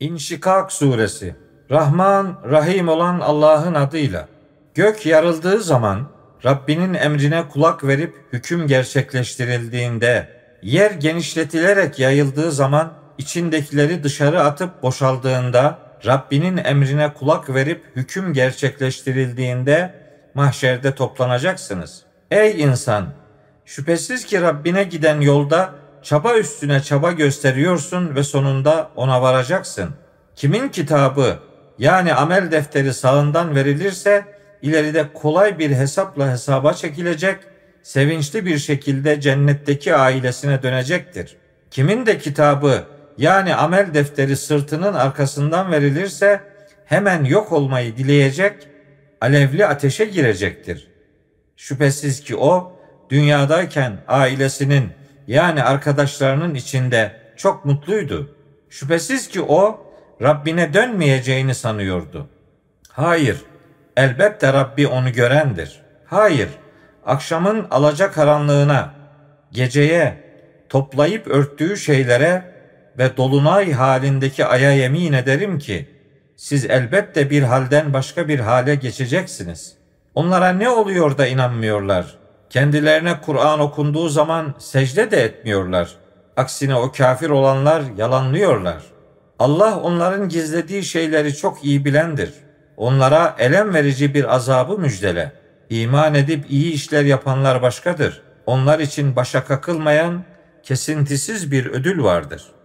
İnşikak suresi Rahman, Rahim olan Allah'ın adıyla. Gök yarıldığı zaman Rabbinin emrine kulak verip hüküm gerçekleştirildiğinde, yer genişletilerek yayıldığı zaman içindekileri dışarı atıp boşaldığında, Rabbinin emrine kulak verip hüküm gerçekleştirildiğinde mahşerde toplanacaksınız. Ey insan! Şüphesiz ki Rabbine giden yolda çaba üstüne çaba gösteriyorsun ve sonunda ona varacaksın. Kimin kitabı yani amel defteri sağından verilirse ileride kolay bir hesapla hesaba çekilecek, sevinçli bir şekilde cennetteki ailesine dönecektir. Kimin de kitabı yani amel defteri sırtının arkasından verilirse hemen yok olmayı dileyecek, alevli ateşe girecektir. Şüphesiz ki o dünyadayken ailesinin yani arkadaşlarının içinde çok mutluydu. Şüphesiz ki o Rabbine dönmeyeceğini sanıyordu. Hayır, elbette Rabbi onu görendir. Hayır, akşamın alacakaranlığına, geceye, toplayıp örttüğü şeylere ve dolunay halindeki aya yemin ederim ki, siz elbette bir halden başka bir hale geçeceksiniz. Onlara ne oluyor da inanmıyorlar? Kendilerine Kur'an okunduğu zaman secde de etmiyorlar. Aksine o kafir olanlar yalanlıyorlar. Allah onların gizlediği şeyleri çok iyi bilendir. Onlara elem verici bir azabı müjdele. İman edip iyi işler yapanlar başkadır. Onlar için başa kakılmayan kesintisiz bir ödül vardır.''